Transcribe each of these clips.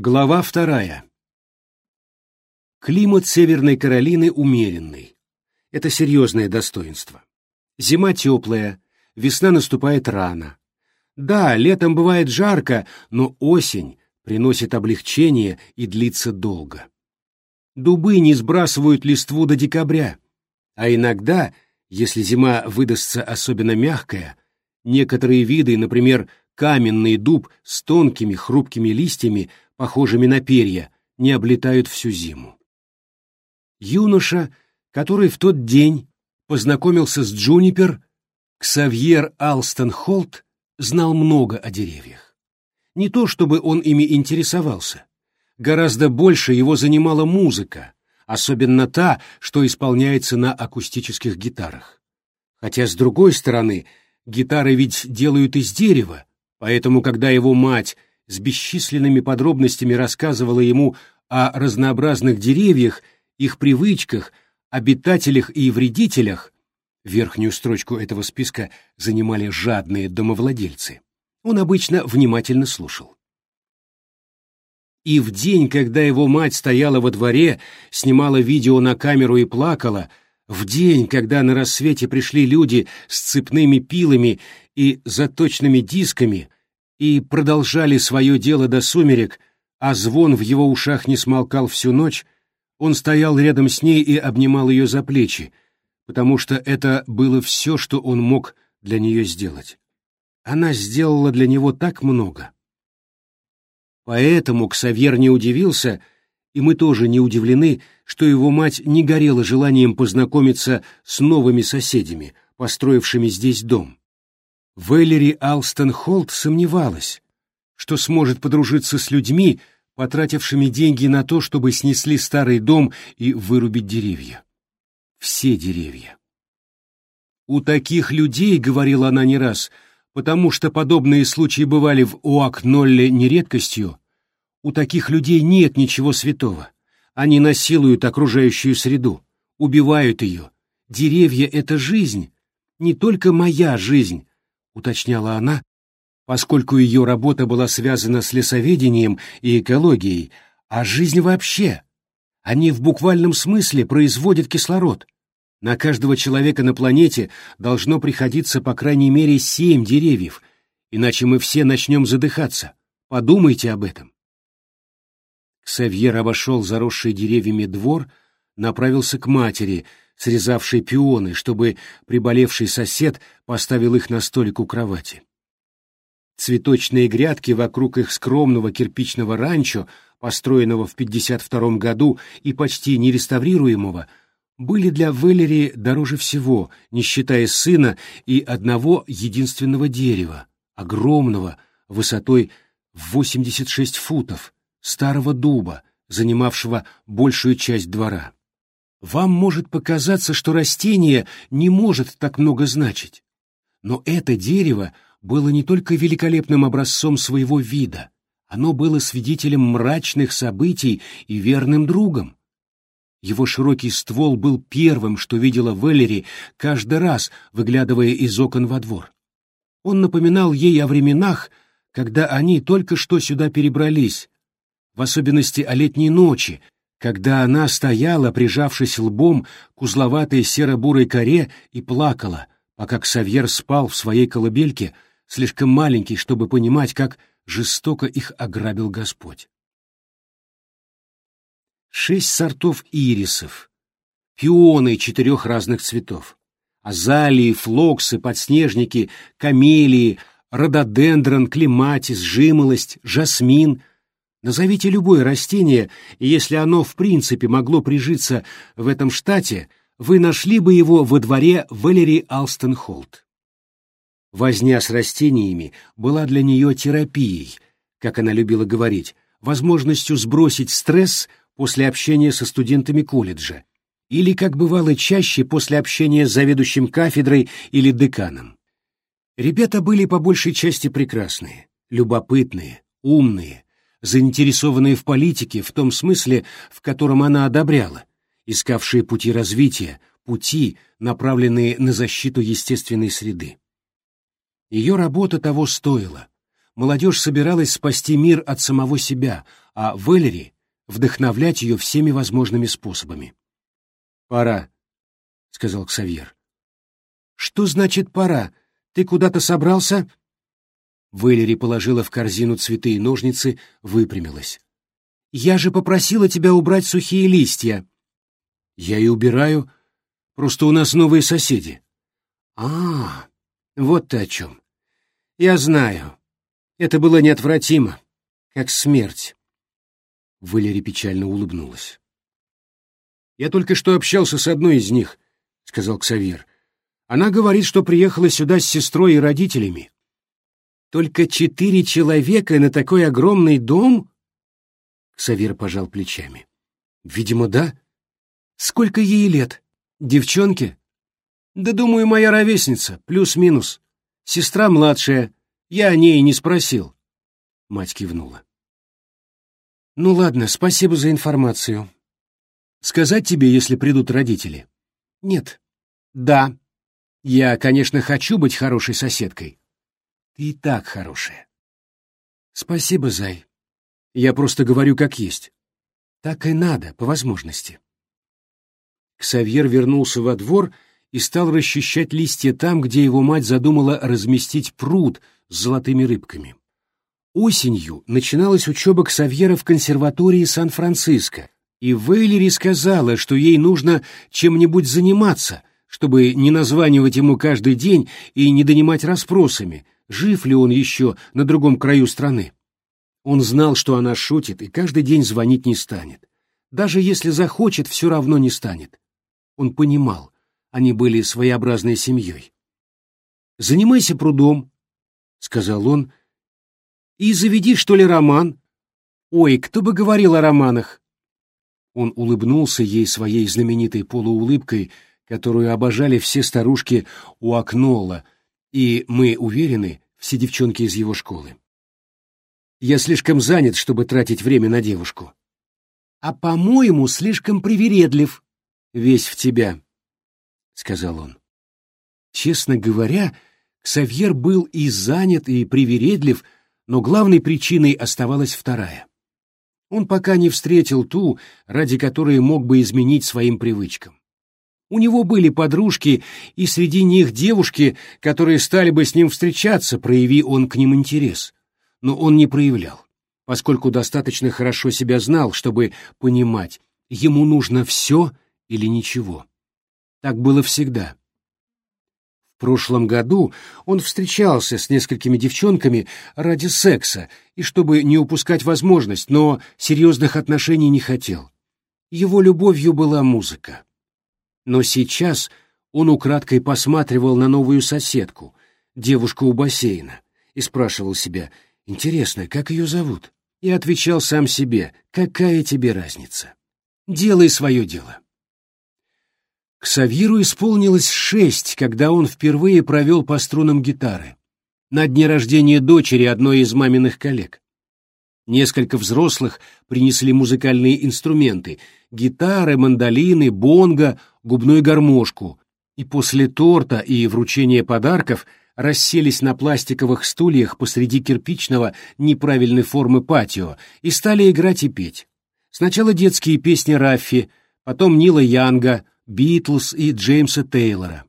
Глава вторая. Климат Северной Каролины умеренный. Это серьезное достоинство. Зима теплая, весна наступает рано. Да, летом бывает жарко, но осень приносит облегчение и длится долго. Дубы не сбрасывают листву до декабря, а иногда, если зима выдастся особенно мягкая, некоторые виды, например, каменный дуб с тонкими хрупкими листьями, похожими на перья, не облетают всю зиму. Юноша, который в тот день познакомился с Джунипер, Ксавьер Алстон Холт, знал много о деревьях. Не то чтобы он ими интересовался. Гораздо больше его занимала музыка, особенно та, что исполняется на акустических гитарах. Хотя, с другой стороны, гитары ведь делают из дерева, Поэтому, когда его мать с бесчисленными подробностями рассказывала ему о разнообразных деревьях, их привычках, обитателях и вредителях, верхнюю строчку этого списка занимали жадные домовладельцы, он обычно внимательно слушал. И в день, когда его мать стояла во дворе, снимала видео на камеру и плакала, в день, когда на рассвете пришли люди с цепными пилами и заточными дисками и продолжали свое дело до сумерек, а звон в его ушах не смолкал всю ночь, он стоял рядом с ней и обнимал ее за плечи, потому что это было все, что он мог для нее сделать. Она сделала для него так много. Поэтому Ксавьер не удивился, и мы тоже не удивлены, что его мать не горела желанием познакомиться с новыми соседями, построившими здесь дом. Вэллери Алстон Холт сомневалась, что сможет подружиться с людьми, потратившими деньги на то, чтобы снесли старый дом и вырубить деревья. Все деревья. У таких людей, говорила она не раз, потому что подобные случаи бывали в Уак-Нолле не редкостью, у таких людей нет ничего святого. Они насилуют окружающую среду, убивают ее. Деревья — это жизнь, не только моя жизнь, уточняла она, поскольку ее работа была связана с лесоведением и экологией, а жизнь вообще. Они в буквальном смысле производят кислород. На каждого человека на планете должно приходиться по крайней мере семь деревьев, иначе мы все начнем задыхаться. Подумайте об этом. Ксавьер обошел заросший деревьями двор, направился к матери, срезавший пионы, чтобы приболевший сосед поставил их на столик у кровати. Цветочные грядки вокруг их скромного кирпичного ранчо, построенного в 52 году и почти нереставрируемого, были для Веллери дороже всего, не считая сына и одного единственного дерева, огромного, высотой в 86 футов, старого дуба, занимавшего большую часть двора. Вам может показаться, что растение не может так много значить. Но это дерево было не только великолепным образцом своего вида, оно было свидетелем мрачных событий и верным другом. Его широкий ствол был первым, что видела Веллери каждый раз, выглядывая из окон во двор. Он напоминал ей о временах, когда они только что сюда перебрались, в особенности о летней ночи, когда она стояла, прижавшись лбом к узловатой серо-бурой коре и плакала, пока Ксавьер спал в своей колыбельке, слишком маленький, чтобы понимать, как жестоко их ограбил Господь. Шесть сортов ирисов, пионы четырех разных цветов, азалии, флоксы, подснежники, камелии, рододендрон, клематис, жимолость, жасмин, Назовите любое растение, и если оно в принципе могло прижиться в этом штате, вы нашли бы его во дворе Валери Алстон Холт. Возня с растениями была для нее терапией, как она любила говорить, возможностью сбросить стресс после общения со студентами колледжа, или, как бывало чаще, после общения с заведующим кафедрой или деканом. Ребята были по большей части прекрасные, любопытные, умные, заинтересованные в политике в том смысле, в котором она одобряла, искавшие пути развития, пути, направленные на защиту естественной среды. Ее работа того стоила. Молодежь собиралась спасти мир от самого себя, а Валери — вдохновлять ее всеми возможными способами. «Пора», — сказал Ксавьер. «Что значит «пора»? Ты куда-то собрался?» Валери положила в корзину цветы и ножницы, выпрямилась. «Я же попросила тебя убрать сухие листья». «Я и убираю. Просто у нас новые соседи». «А, вот ты о чем. Я знаю. Это было неотвратимо, как смерть. Валерий печально улыбнулась. «Я только что общался с одной из них», — сказал Ксавир. «Она говорит, что приехала сюда с сестрой и родителями». «Только четыре человека на такой огромный дом?» Ксавир пожал плечами. «Видимо, да. Сколько ей лет? Девчонке?» «Да, думаю, моя ровесница, плюс-минус. Сестра младшая. Я о ней не спросил». Мать кивнула. Ну ладно, спасибо за информацию. Сказать тебе, если придут родители? Нет. Да. Я, конечно, хочу быть хорошей соседкой. Ты и так хорошая. Спасибо, Зай. Я просто говорю как есть. Так и надо, по возможности. Ксавьер вернулся во двор и стал расчищать листья там, где его мать задумала разместить пруд с золотыми рыбками. Осенью начиналась учеба Ксавьера в консерватории Сан-Франциско, и Вейлери сказала, что ей нужно чем-нибудь заниматься, чтобы не названивать ему каждый день и не донимать расспросами, жив ли он еще на другом краю страны. Он знал, что она шутит, и каждый день звонить не станет. Даже если захочет, все равно не станет. Он понимал, они были своеобразной семьей. «Занимайся прудом», — сказал он, и заведи, что ли, роман. Ой, кто бы говорил о романах? Он улыбнулся ей своей знаменитой полуулыбкой, которую обожали все старушки у Акнола, и, мы уверены, все девчонки из его школы. Я слишком занят, чтобы тратить время на девушку. А, по-моему, слишком привередлив. Весь в тебя, — сказал он. Честно говоря, Ксавьер был и занят, и привередлив, — но главной причиной оставалась вторая. Он пока не встретил ту, ради которой мог бы изменить своим привычкам. У него были подружки, и среди них девушки, которые стали бы с ним встречаться, прояви он к ним интерес. Но он не проявлял, поскольку достаточно хорошо себя знал, чтобы понимать, ему нужно все или ничего. Так было всегда. В прошлом году он встречался с несколькими девчонками ради секса и чтобы не упускать возможность, но серьезных отношений не хотел. Его любовью была музыка. Но сейчас он украдкой посматривал на новую соседку, девушку у бассейна, и спрашивал себя, интересно, как ее зовут? И отвечал сам себе, какая тебе разница? Делай свое дело. Ксавиру исполнилось шесть, когда он впервые провел по струнам гитары. На дне рождения дочери одной из маминых коллег. Несколько взрослых принесли музыкальные инструменты — гитары, мандолины, бонго, губную гармошку. И после торта и вручения подарков расселись на пластиковых стульях посреди кирпичного неправильной формы патио и стали играть и петь. Сначала детские песни Раффи, потом Нила Янга — Битлз и Джеймса Тейлора.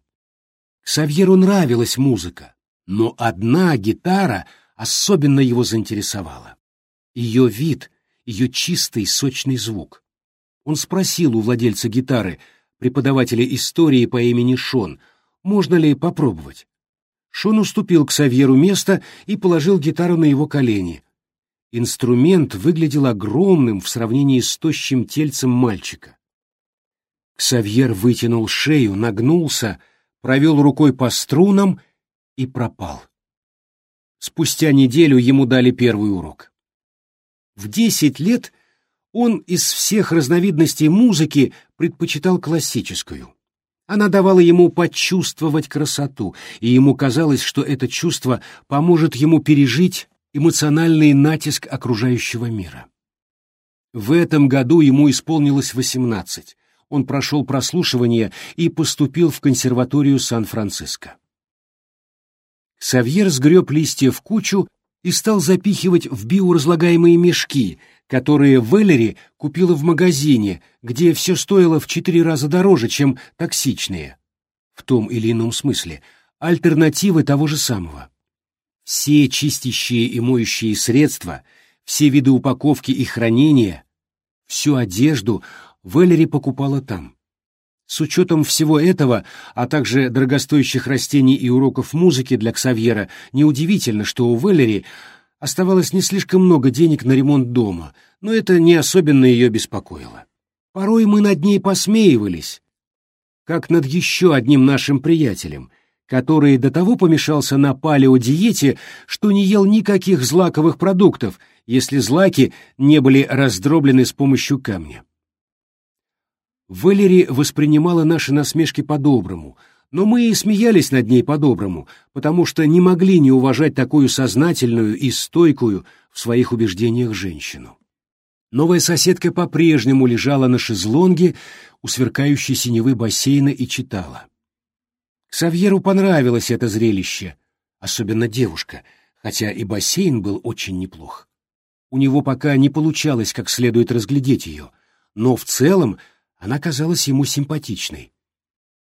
Савьеру нравилась музыка, но одна гитара особенно его заинтересовала. Ее вид, ее чистый сочный звук. Он спросил у владельца гитары, преподавателя истории по имени Шон, можно ли попробовать. Шон уступил к Савьеру место и положил гитару на его колени. Инструмент выглядел огромным в сравнении с тощим тельцем мальчика. Ксавьер вытянул шею, нагнулся, провел рукой по струнам и пропал. Спустя неделю ему дали первый урок. В десять лет он из всех разновидностей музыки предпочитал классическую. Она давала ему почувствовать красоту, и ему казалось, что это чувство поможет ему пережить эмоциональный натиск окружающего мира. В этом году ему исполнилось восемнадцать он прошел прослушивание и поступил в консерваторию Сан-Франциско. Савьер сгреб листья в кучу и стал запихивать в биоразлагаемые мешки, которые Веллери купила в магазине, где все стоило в четыре раза дороже, чем токсичные. В том или ином смысле, альтернативы того же самого. Все чистящие и моющие средства, все виды упаковки и хранения, всю одежду Веллери покупала там. С учетом всего этого, а также дорогостоящих растений и уроков музыки для Ксавьера, неудивительно, что у Веллери оставалось не слишком много денег на ремонт дома, но это не особенно ее беспокоило. Порой мы над ней посмеивались, как над еще одним нашим приятелем, который до того помешался на палеодиете, что не ел никаких злаковых продуктов, если злаки не были раздроблены с помощью камня. Валери воспринимала наши насмешки по-доброму, но мы и смеялись над ней по-доброму, потому что не могли не уважать такую сознательную и стойкую в своих убеждениях женщину. Новая соседка по-прежнему лежала на шезлонге у сверкающей синевы бассейна и читала. Ксавьеру понравилось это зрелище, особенно девушка, хотя и бассейн был очень неплох. У него пока не получалось как следует разглядеть ее, но в целом она казалась ему симпатичной.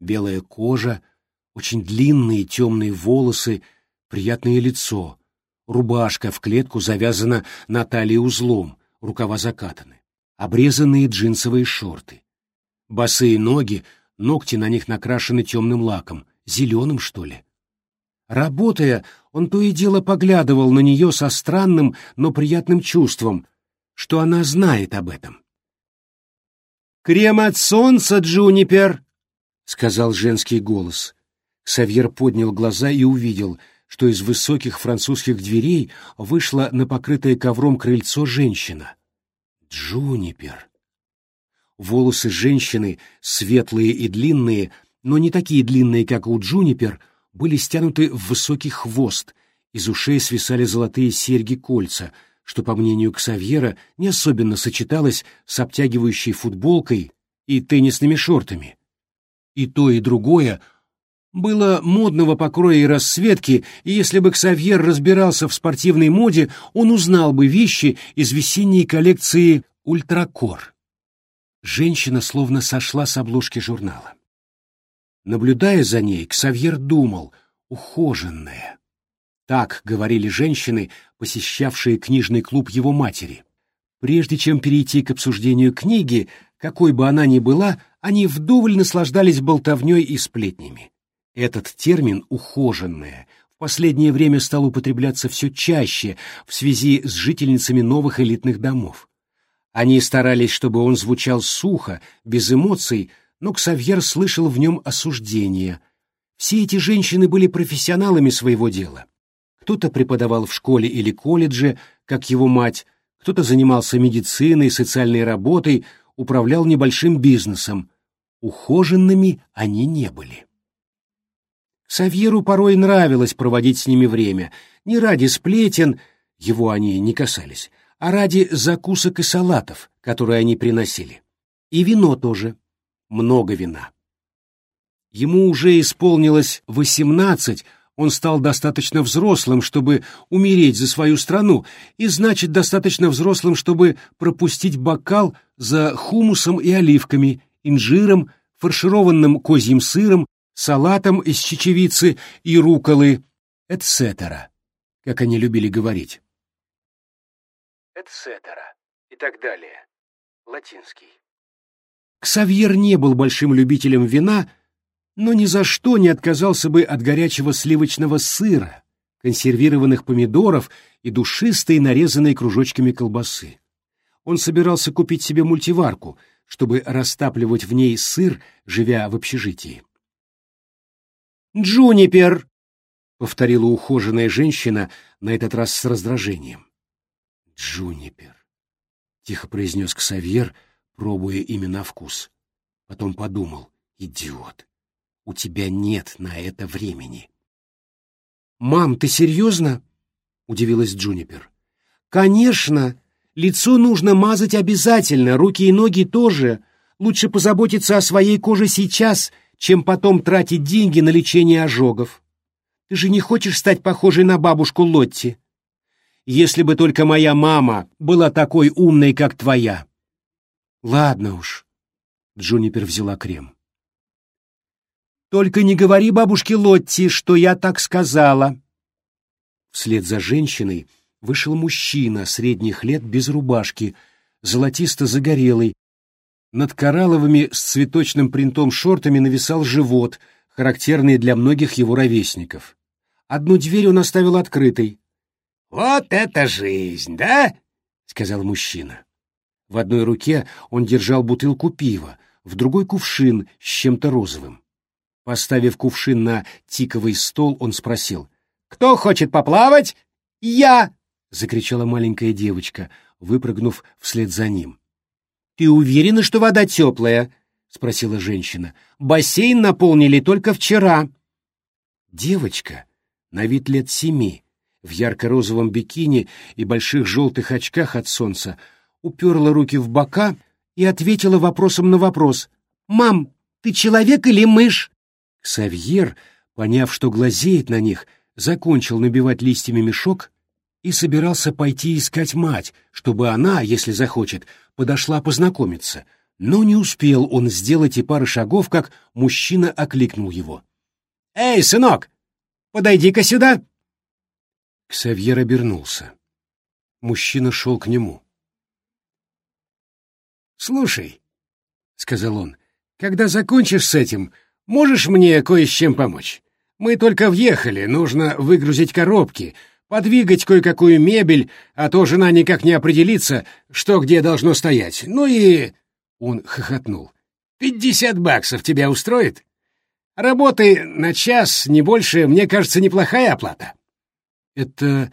Белая кожа, очень длинные темные волосы, приятное лицо, рубашка в клетку завязана на талии узлом, рукава закатаны, обрезанные джинсовые шорты. Босые ноги, ногти на них накрашены темным лаком, зеленым, что ли. Работая, он то и дело поглядывал на нее со странным, но приятным чувством, что она знает об этом. «Крем от солнца, Джунипер!» — сказал женский голос. Савьер поднял глаза и увидел, что из высоких французских дверей вышла на покрытое ковром крыльцо женщина. Джунипер. Волосы женщины, светлые и длинные, но не такие длинные, как у Джунипер, были стянуты в высокий хвост, из ушей свисали золотые серьги-кольца — что, по мнению Ксавьера, не особенно сочеталось с обтягивающей футболкой и теннисными шортами. И то, и другое было модного покроя и расцветки, и если бы Ксавьер разбирался в спортивной моде, он узнал бы вещи из весенней коллекции «Ультракор». Женщина словно сошла с обложки журнала. Наблюдая за ней, Ксавьер думал, ухоженная. Так говорили женщины, посещавшие книжный клуб его матери. Прежде чем перейти к обсуждению книги, какой бы она ни была, они вдоволь наслаждались болтовней и сплетнями. Этот термин «ухоженная» в последнее время стал употребляться все чаще в связи с жительницами новых элитных домов. Они старались, чтобы он звучал сухо, без эмоций, но Ксавьер слышал в нем осуждение. Все эти женщины были профессионалами своего дела. Кто-то преподавал в школе или колледже, как его мать, кто-то занимался медициной, социальной работой, управлял небольшим бизнесом. Ухоженными они не были. Савьеру порой нравилось проводить с ними время, не ради сплетен, его они не касались, а ради закусок и салатов, которые они приносили. И вино тоже. Много вина. Ему уже исполнилось восемнадцать, он стал достаточно взрослым, чтобы умереть за свою страну, и значит достаточно взрослым, чтобы пропустить бокал за хумусом и оливками, инжиром, фаршированным козьим сыром, салатом из чечевицы и руколы, etc., как они любили говорить. etc. и так далее. Латинский. Ксавьер не был большим любителем вина, но ни за что не отказался бы от горячего сливочного сыра, консервированных помидоров и душистой, нарезанной кружочками колбасы. Он собирался купить себе мультиварку, чтобы растапливать в ней сыр, живя в общежитии. «Джунипер!» — повторила ухоженная женщина, на этот раз с раздражением. «Джунипер!» — тихо произнес Ксавьер, пробуя имя на вкус. Потом подумал, идиот. У тебя нет на это времени. «Мам, ты серьезно?» — удивилась Джунипер. «Конечно! Лицо нужно мазать обязательно, руки и ноги тоже. Лучше позаботиться о своей коже сейчас, чем потом тратить деньги на лечение ожогов. Ты же не хочешь стать похожей на бабушку Лотти? если бы только моя мама была такой умной, как твоя. Ладно уж. Джунипер взяла крем. Только не говори бабушке Лотти, что я так сказала. Вслед за женщиной вышел мужчина средних лет без рубашки, золотисто-загорелый. Над коралловыми с цветочным принтом шортами нависал живот, характерный для многих его ровесников. Одну дверь он оставил открытой. «Вот это жизнь, да?» — сказал мужчина. В одной руке он держал бутылку пива, в другой — кувшин с чем-то розовым. Поставив кувшин на тиковый стол, он спросил. «Кто хочет поплавать?» «Я!» — закричала маленькая девочка, выпрыгнув вслед за ним. «Ты уверена, что вода теплая?» — спросила женщина. «Бассейн наполнили только вчера». Девочка, на вид лет семи, в ярко-розовом бикини и больших желтых очках от солнца, уперла руки в бока и ответила вопросом на вопрос. «Мам, ты человек или мышь?» Ксавьер, поняв, что глазеет на них, закончил набивать листьями мешок и собирался пойти искать мать, чтобы она, если захочет, подошла познакомиться. Но не успел он сделать и пары шагов, как мужчина окликнул его. «Эй, сынок, подойди-ка сюда!» Ксавьер обернулся. Мужчина шел к нему. «Слушай», — сказал он, — «когда закончишь с этим, Можешь мне кое с чем помочь? Мы только въехали, нужно выгрузить коробки, подвигать кое-какую мебель, а то жена никак не определится, что где должно стоять. Ну и...» Он хохотнул. «Пятьдесят баксов тебя устроит? Работы на час, не больше, мне кажется, неплохая оплата». «Это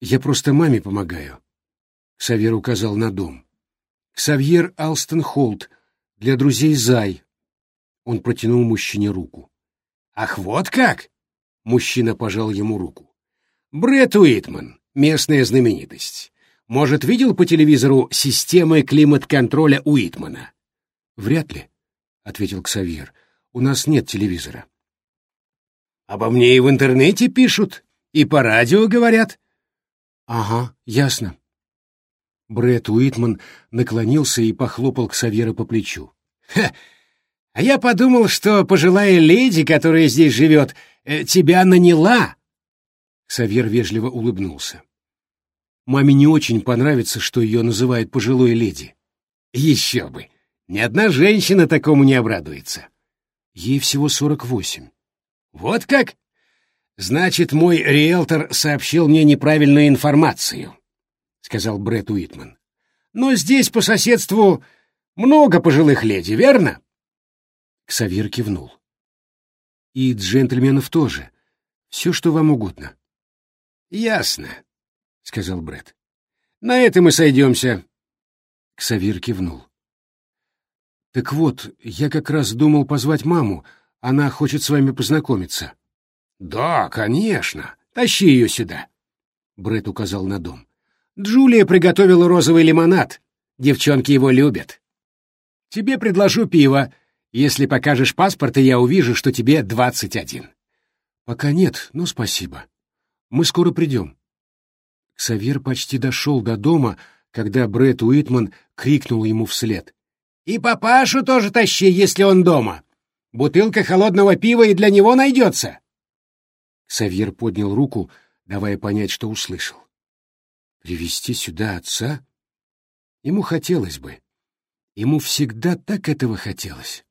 я просто маме помогаю», — Ксавьер указал на дом. «Ксавьер Алстон Холт, для друзей Зай, он протянул мужчине руку. «Ах, вот как!» — мужчина пожал ему руку. «Брэд Уитман, местная знаменитость. Может, видел по телевизору системы климат-контроля Уитмана?» «Вряд ли», — ответил Ксавьер. «У нас нет телевизора». «Обо мне и в интернете пишут, и по радио говорят». «Ага, ясно». Брэд Уитман наклонился и похлопал Ксавьера по плечу. «Ха! А я подумал, что пожилая леди, которая здесь живет, э, тебя наняла. Савьер вежливо улыбнулся. Маме не очень понравится, что ее называют пожилой леди. Еще бы! Ни одна женщина такому не обрадуется. Ей всего сорок восемь. Вот как? Значит, мой риэлтор сообщил мне неправильную информацию, сказал Брэд Уитман. Но здесь по соседству много пожилых леди, верно? Ксавир кивнул. «И джентльменов тоже. Все, что вам угодно». «Ясно», — сказал Бред. «На этом и сойдемся». Ксавир кивнул. «Так вот, я как раз думал позвать маму. Она хочет с вами познакомиться». «Да, конечно. Тащи ее сюда», — Бред указал на дом. «Джулия приготовила розовый лимонад. Девчонки его любят. Тебе предложу пиво, если покажешь паспорт, и я увижу, что тебе двадцать один. Пока нет, но спасибо. Мы скоро придем. Ксавьер почти дошел до дома, когда Брэд Уитман крикнул ему вслед. «И папашу тоже тащи, если он дома. Бутылка холодного пива и для него найдется». Ксавьер поднял руку, давая понять, что услышал. «Привести сюда отца? Ему хотелось бы. Ему всегда так этого хотелось».